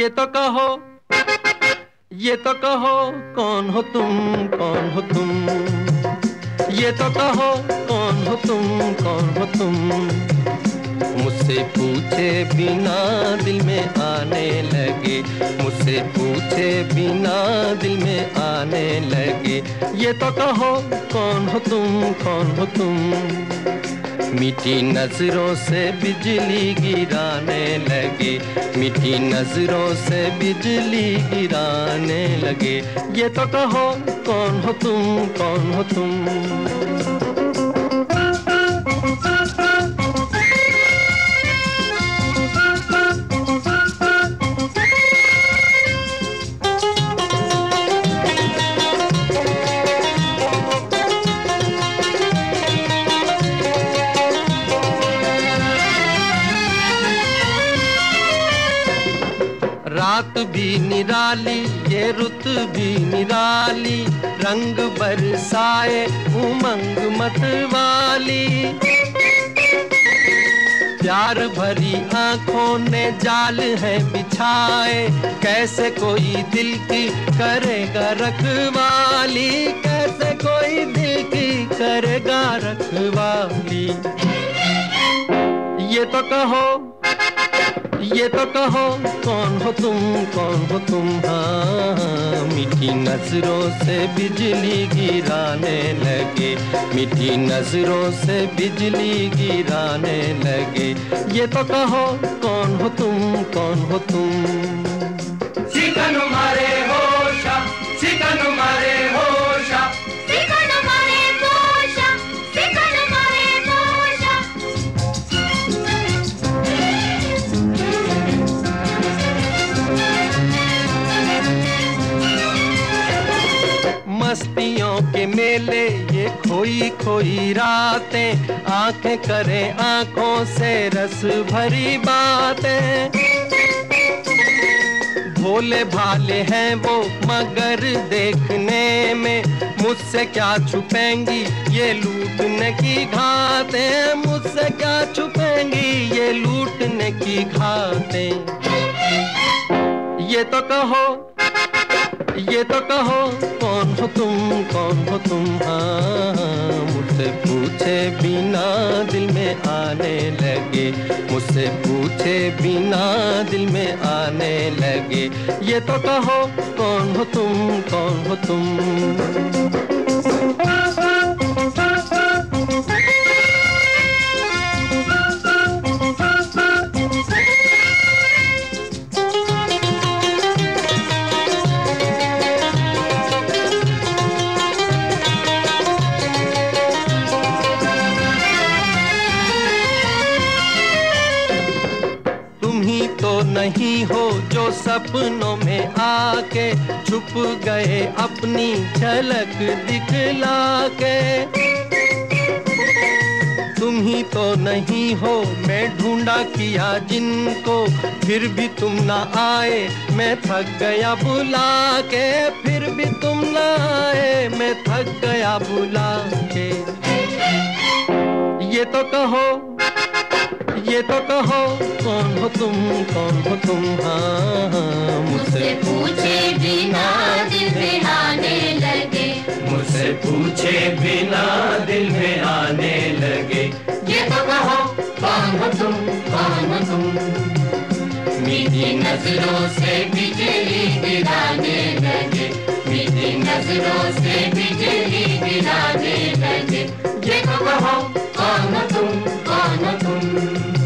ये तो कहो, ये तो कहो, कौन हो तुम, कौन हो तुम? ये तो कहो, कौन हो तुम, कौन हो तुम? मुझसे पूछे बिना दिल में आने लगे। मुझसे पूछे बिना दिल में आने लगे। ये तो कहो, कौन हो तुम, कौन हो तुम? मीठी नज़रों से बिजली गिराने लगे। मीठी नज़रों से बिजली गिराने लगे। ये तो कहो, कौन हो तुम, कौन हो तुम? रात भी निराली, ये रुत भी निराली, रंग बरसाए, उमंग मत वाली प्यार भरी आँखों ने जाल है बिछाए, कैसे कोई दिल की करेगा रखवाली, कैसे कोई दिल की करेगा रखवाली। ये तो कहो ये तो कहो, कौन हो तुम, कौन हो तुम? हाँ मीठी नज़रों से बिजली गिराने लगे, मीठी नज़रों से बिजली गिराने लगे। ये तो कहो, कौन हो तुम, कौन हो तुम? चिकन मारे। मस्तियों के मेले, ये खोई खोई रातें। आँखें करें आँखों से रस भरी बातें। भोले भाले हैं वो मगर देखने में। मुझसे क्या छुपेंगी ये लूटने की घातें? मुझसे क्या छुपेंगी ये लूटने की घातें? ये तो कहो ये तो कहो, कौन हो तुम, कौन हो तुम? हाँ मुझसे पूछे बिना दिल में आने लगे। मुझसे पूछे बिना दिल में आने लगे। ये तो कहो, कौन हो तुम, कौन हो तुम? नहीं हो जो सपनों में आके छुप गए अपनी झलक दिखला के तुम ही तो नहीं हो मैं ढूंढा किया जिनको, फिर भी तुम ना आए, मैं थक गया बुला के फिर भी तुम ना आए, मैं थक गया बुला के ये तो कहो ये तो कहो कौन हो तुम कौन हो तुम? हाँ मुझसे पूछे बिना दिल में आने लगे। मुझसे पूछे बिना दिल में आने लगे। ये तो कहो कौन हो तुम कौन हो तुम? मीठी नज़रों से बिजली गिराने नज़रों से बिजली गिराने लगे देखो कहो कौन तुम कौन तुम